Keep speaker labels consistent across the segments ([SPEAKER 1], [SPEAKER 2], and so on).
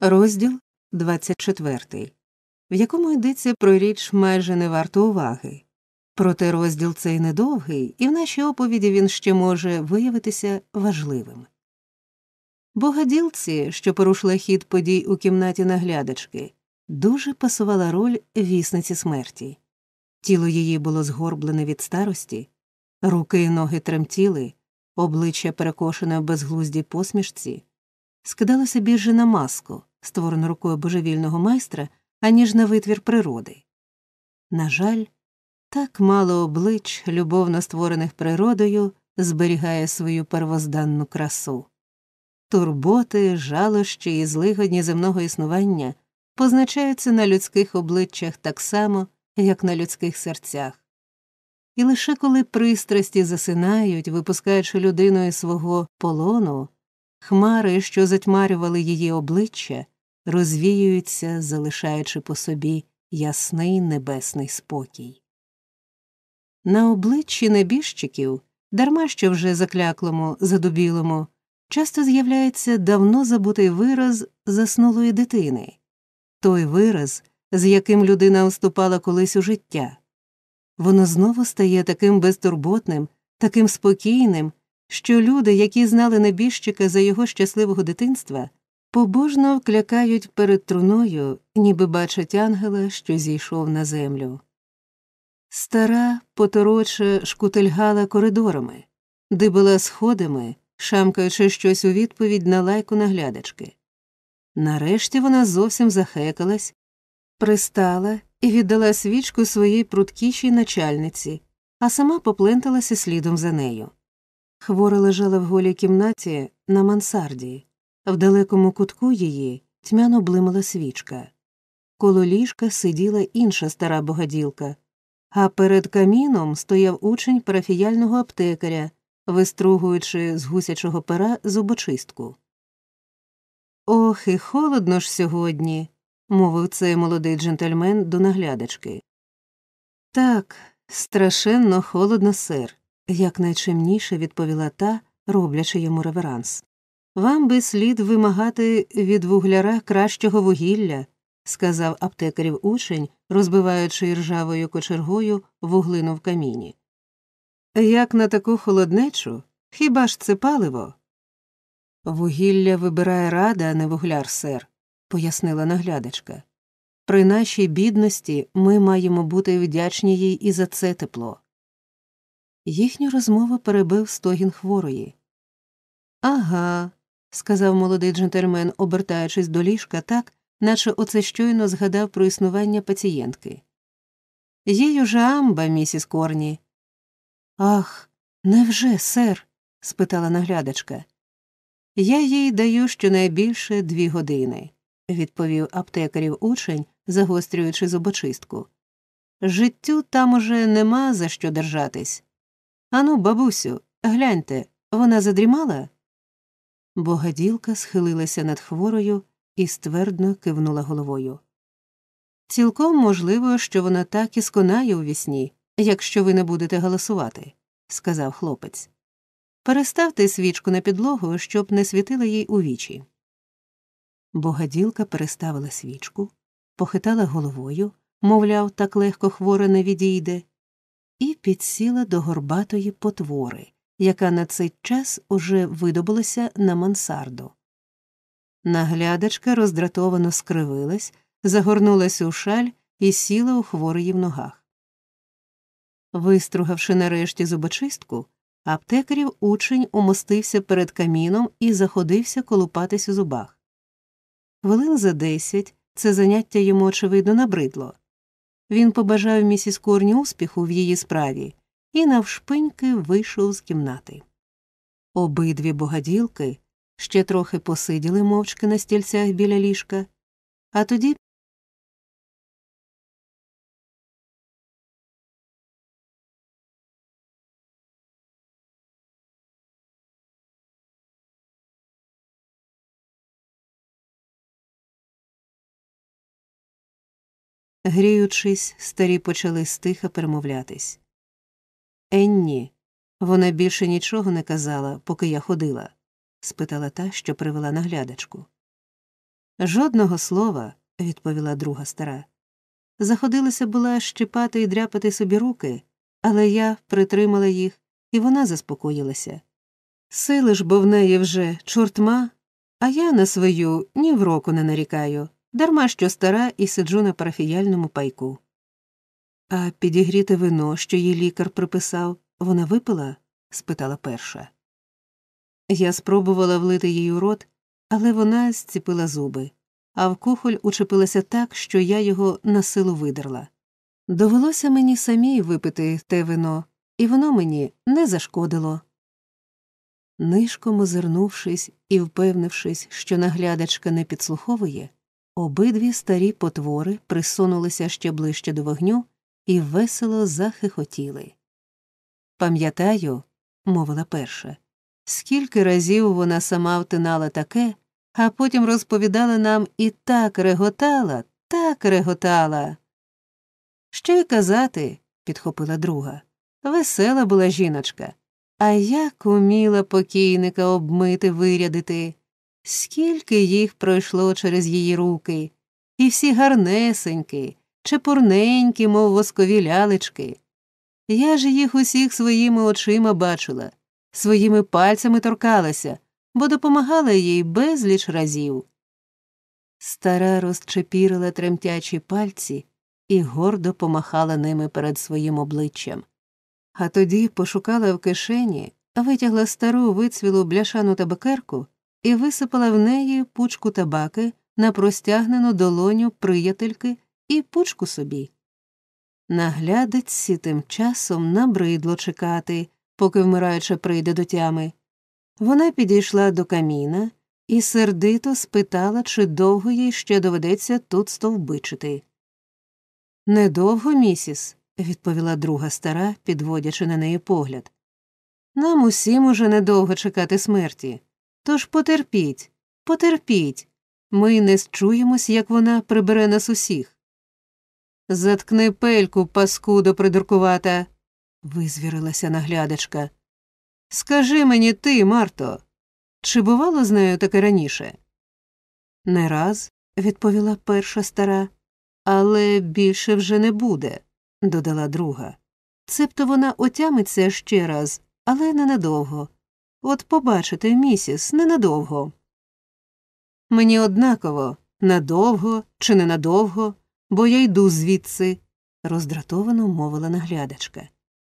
[SPEAKER 1] Розділ 24, в якому йдеться про річ майже не варто уваги. Проте розділ цей недовгий, і в нашій оповіді він ще може виявитися важливим. Богоділці, що порушила хід подій у кімнаті наглядачки, дуже пасувала роль вісниці смерті. Тіло її було згорблене від старості, руки й ноги тремтіли, обличчя перекошене в безглуздій посмішці, скидалося більше на маску, створену рукою божевільного майстра, аніж на витвір природи. На жаль, так мало облич, любовно створених природою, зберігає свою первозданну красу. Турботи, жалощі і злигодні земного існування позначаються на людських обличчях так само, як на людських серцях. І лише коли пристрасті засинають, випускаючи людину із свого полону, хмари, що затьмарювали її обличчя, розвіюються, залишаючи по собі ясний небесний спокій. На обличчі небіжчиків, дарма що вже закляклому, задубілому, часто з'являється давно забутий вираз заснулої дитини, той вираз, з яким людина вступала колись у життя. Воно знову стає таким безтурботним, таким спокійним, що люди, які знали небіжчика за його щасливого дитинства, побожно вклякають перед труною, ніби бачать ангела, що зійшов на землю. Стара, потороча шкутильгала коридорами, дибила сходами, шамкаючи щось у відповідь на лайку наглядачки. Нарешті вона зовсім захекалась, пристала і віддала свічку своїй пруткішій начальниці, а сама попленталася слідом за нею. Хвора лежала в голій кімнаті на мансарді, в далекому кутку її тьмяно блимала свічка. Коло ліжка сиділа інша стара богаділка, а перед каміном стояв учень парафіяльного аптекаря, вистругуючи з гусячого пера зубочистку. Ох, і холодно ж сьогодні, мовив цей молодий джентльмен до наглядачки. Так, страшенно холодно, сир, якнайчимніше відповіла та, роблячи йому реверанс. Вам би слід вимагати від вугляра кращого вугілля, сказав аптекарів учень, розбиваючи ржавою кочергою вуглину в каміні. Як на таку холоднечу, хіба ж це паливо? Вугілля вибирає рада, а не вугляр, сер, пояснила наглядачка. При нашій бідності ми маємо бути вдячні їй і за це тепло. Їхню розмову перебив стогін хворої. Ага, сказав молодий джентльмен, обертаючись до ліжка так, наче оце щойно згадав про існування пацієнтки. Їй уже амба, місіс Корні. Ах, невже, сер? спитала наглядачка. Я їй даю щонайбільше дві години, відповів аптекарів учень, загострюючи зубочистку. Життю там уже нема за що держатись. Ану, бабусю, гляньте, вона задрімала? Богаділка схилилася над хворою і ствердно кивнула головою. Цілком можливо, що вона так і сконає у вісні, якщо ви не будете голосувати, сказав хлопець. Переставте свічку на підлогу, щоб не світила їй у вічі. Богаділка переставила свічку, похитала головою, мовляв, так легко хвора не відійде, і підсіла до горбатої потвори, яка на цей час уже видобулася на мансарду. Наглядачка роздратовано скривилась, загорнулась у шаль і сіла у хворої в ногах. Вистругавши нарешті зубочистку, аптекарів учень умостився перед каміном і заходився колупатись у зубах. Хвилин за десять це заняття йому, очевидно, набридло. Він побажав місіс Корні успіху в її справі і навшпиньки вийшов з кімнати. Обидві богаділки ще трохи посиділи мовчки на стільцях біля ліжка, а тоді Гріючись, старі почали стиха перемовлятись. Енні, вона більше нічого не казала, поки я ходила? спитала та, що привела наглядачку. Жодного слова, відповіла друга стара. Заходилася була щипати і дряпати собі руки, але я притримала їх, і вона заспокоїлася. Сили ж бо в неї вже чортма, а я на свою ні в року не нарікаю, дарма що стара і сиджу на парафіяльному пайку. А підігріте вино, що їй лікар приписав, вона випила? спитала перша. Я спробувала влити їй у рот, але вона зціпила зуби, а в кухоль учепилася так, що я його на силу видерла. Довелося мені самій випити те вино, і воно мені не зашкодило. Нишком озирнувшись і впевнившись, що наглядачка не підслуховує, обидві старі потвори присунулися ще ближче до вогню і весело захихотіли. Пам'ятаю, мовила перша, скільки разів вона сама втинала таке, а потім розповідала нам і так реготала, так реготала. Що й казати, підхопила друга. Весела була жіночка. А як уміла покійника обмити, вирядити, скільки їх пройшло через її руки, і всі гарнесенькі, чепурненькі, мов воскові лялечки. Я ж їх усіх своїми очима бачила, своїми пальцями торкалася, бо допомагала їй безліч разів. Стара розчепірила тремтячі пальці і гордо помахала ними перед своїм обличчям. А тоді пошукала в кишені, витягла стару вицвілу бляшану табакерку і висипала в неї пучку табаки на простягнену долоню приятельки і пучку собі. Наглядець тим часом набридло чекати, поки вмираюча прийде до тями. Вона підійшла до каміна і сердито спитала, чи довго їй ще доведеться тут стовбичити. Недовго, місіс, відповіла друга стара, підводячи на неї погляд. Нам усім уже недовго чекати смерті. Тож потерпіть, потерпіть. Ми не счуємось, як вона прибере нас усіх. Заткни пельку, паскудо придуркувата, визвірилася наглядачка. Скажи мені ти, Марто, чи бувало з нею таке раніше? Не раз, відповіла перша стара, але більше вже не буде, додала друга. Цебто вона отямиться ще раз, але ненадовго. От побачите, місіс, ненадовго. Мені однаково надовго чи ненадовго, бо я йду звідси, роздратовано мовила наглядачка.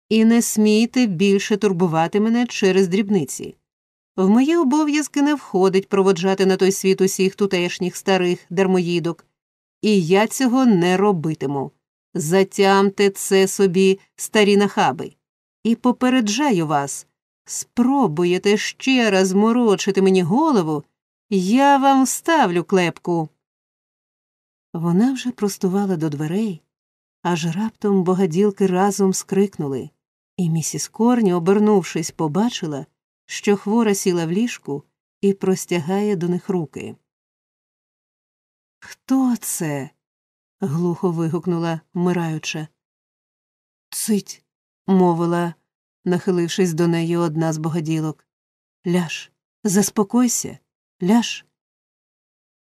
[SPEAKER 1] І не смійте більше турбувати мене через дрібниці. В мої обов'язки не входить проводжати на той світ усіх тутешніх старих дармоїдок, і я цього не робитиму. Затямте це собі, старі нахаби, і попереджаю вас спробуєте ще раз морочити мені голову, я вам вставлю клепку. Вона вже простувала до дверей, аж раптом богаділки разом скрикнули, і місіс Корні, обернувшись, побачила, що хвора сіла в ліжку і простягає до них руки. Хто це? глухо вигукнула вмираюча. Цить, мовила, нахилившись до неї одна з богаділок. Ляж, заспокойся, ляж.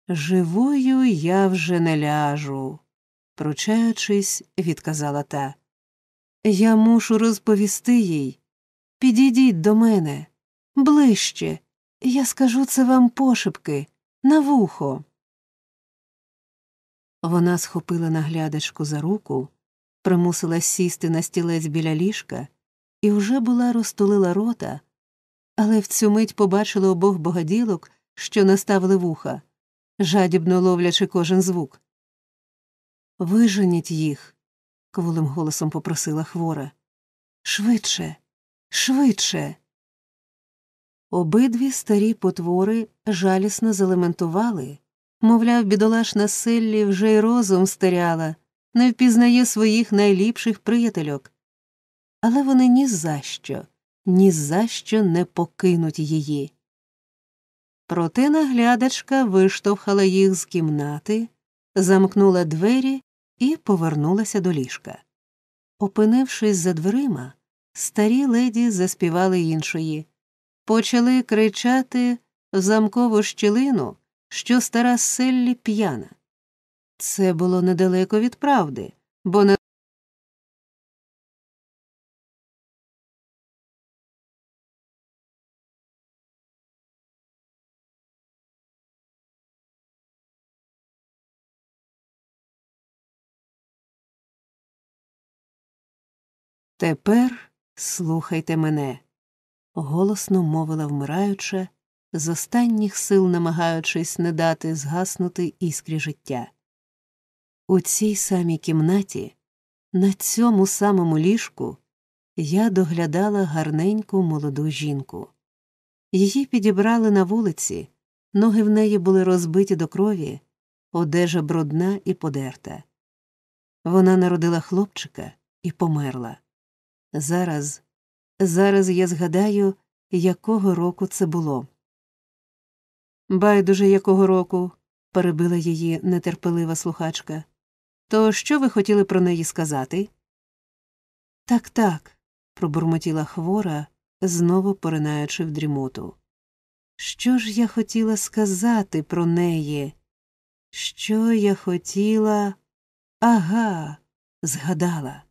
[SPEAKER 1] Живою я вже не ляжу, пручаючись, відказала та. Я мушу розповісти їй. Підійдіть до мене ближче. Я скажу це вам пошепки, на вухо. Вона схопила наглядачку за руку, примусила сісти на стілець біля ліжка і вже була розтулила рота, але в цю мить побачила обох богаділок, що наставили вуха, жадібно ловлячи кожен звук. Виженіть їх, кволим голосом попросила хвора. Швидше, швидше. Обидві старі потвори жалісно залементували. Мовляв, бідолашна Селлі вже й розум стеряла, не впізнає своїх найліпших приятельок. Але вони ні за що, ні за що не покинуть її. Проте наглядачка виштовхала їх з кімнати, замкнула двері і повернулася до ліжка. Опинившись за дверима, старі леді заспівали іншої, почали кричати в замкову щілину що стара Селлі п'яна. Це було недалеко від правди, бо на Тепер слухайте мене, голосно мовила вмираюча, з останніх сил намагаючись не дати згаснути іскрі життя. У цій самій кімнаті, на цьому самому ліжку, я доглядала гарненьку молоду жінку. Її підібрали на вулиці, ноги в неї були розбиті до крові, одежа брудна і подерта. Вона народила хлопчика і померла. Зараз, зараз я згадаю, якого року це було. Байдуже якого року, перебила її нетерпелива слухачка. То що ви хотіли про неї сказати? Так, так, пробурмотіла хвора, знову поринаючи в дрімоту. Що ж я хотіла сказати про неї? Що я хотіла. Ага, згадала.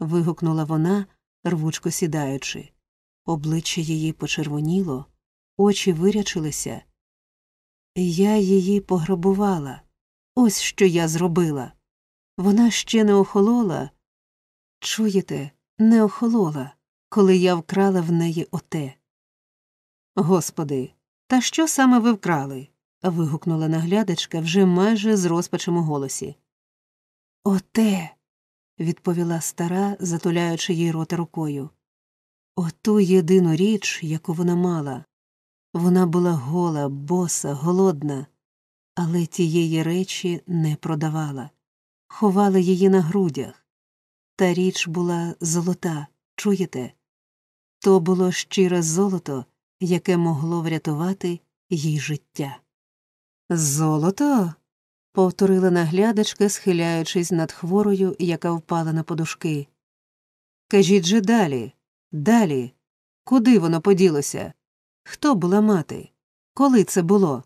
[SPEAKER 1] Вигукнула вона, рвучко сідаючи. Обличчя її почервоніло, очі вирячилися. Я її пограбувала. Ось що я зробила. Вона ще не охолола. Чуєте, не охолола, коли я вкрала в неї оте. Господи, та що саме ви вкрали? вигукнула наглядачка вже майже з розпачем у голосі. Оте, відповіла стара, затуляючи їй рота рукою. Оту єдину річ, яку вона мала. Вона була гола, боса, голодна, але тієї речі не продавала, ховала її на грудях. Та річ була золота, чуєте? То було щире золото, яке могло врятувати їй життя. Золото? Повторила наглядачка, схиляючись над хворою, яка впала на подушки. Кажіть же далі, далі, куди воно поділося? Хто була мати? Коли це було?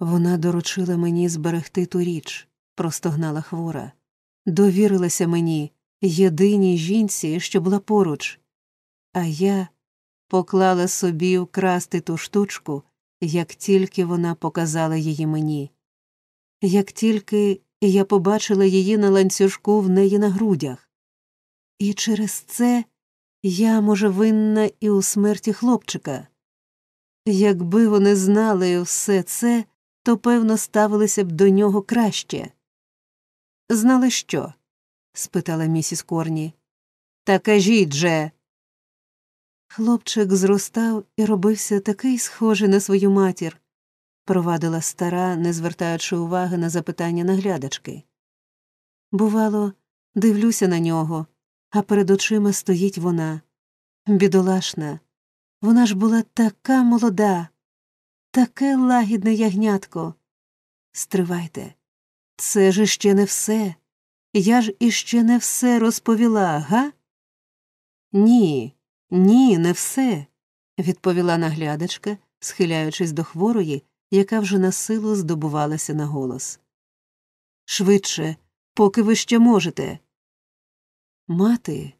[SPEAKER 1] Вона доручила мені зберегти ту річ, простогнала хвора. Довірилася мені, єдиній жінці, що була поруч, а я поклала собі вкрасти ту штучку, як тільки вона показала її мені. Як тільки я побачила її на ланцюжку в неї на грудях. І через це я, може, винна і у смерті хлопчика. Якби вони знали все це, то, певно, ставилися б до нього краще. Знали що? спитала місіс Корні. Та кажіть же. Хлопчик зростав і робився такий схожий на свою матір, провадила стара, не звертаючи уваги на запитання наглядачки. Бувало, дивлюся на нього, а перед очима стоїть вона. Бідолашна, вона ж була така молода, таке лагідне ягнятко. Стривайте, це ж іще не все. Я ж іще не все розповіла, га? Ні, ні, не все, відповіла наглядачка, схиляючись до хворої, яка вже на силу здобувалася на голос. Швидше, поки ви ще можете. Мати,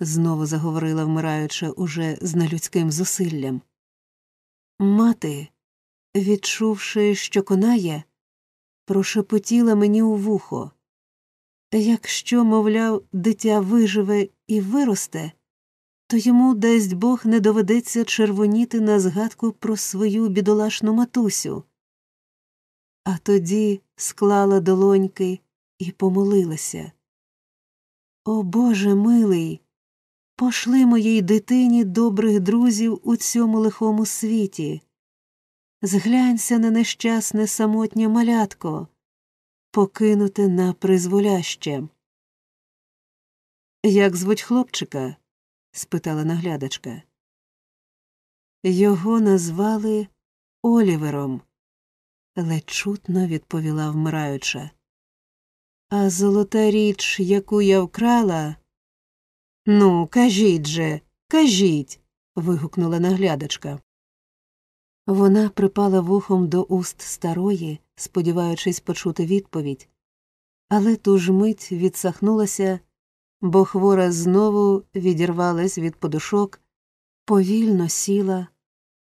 [SPEAKER 1] знову заговорила вмираюча уже з нелюдським зусиллям. Мати, відчувши, що конає, прошепотіла мені у вухо. Якщо, мовляв, дитя виживе і виросте, то йому, дасть Бог, не доведеться червоніти на згадку про свою бідолашну матусю. А тоді склала долоньки і помолилася. О Боже милий, пошли моїй дитині добрих друзів у цьому лихому світі. Зглянься на нещасне самотнє малятко, покинуте на призволяще. Як звуть хлопчика? Спитала наглядачка. Його назвали Олівером, ледь чутно відповіла вмираюча. А золота річ, яку я вкрала. Ну, кажіть же, кажіть. вигукнула наглядачка. Вона припала вухом до уст старої, сподіваючись почути відповідь, але ту ж мить відсахнулася, бо хвора знову відірвалась від подушок, повільно сіла,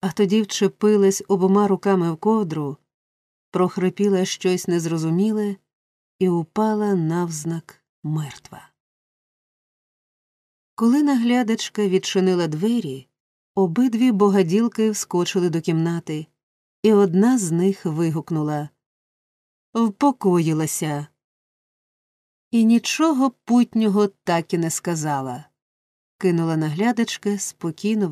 [SPEAKER 1] а тоді вчепилась обома руками в ковдру, прохрипіла щось незрозуміле і упала навзнак мертва. Коли наглядачка відчинила двері, обидві богаділки вскочили до кімнати, і одна з них вигукнула Впокоїлася. І нічого путнього так і не сказала, кинула наглядачки спокійно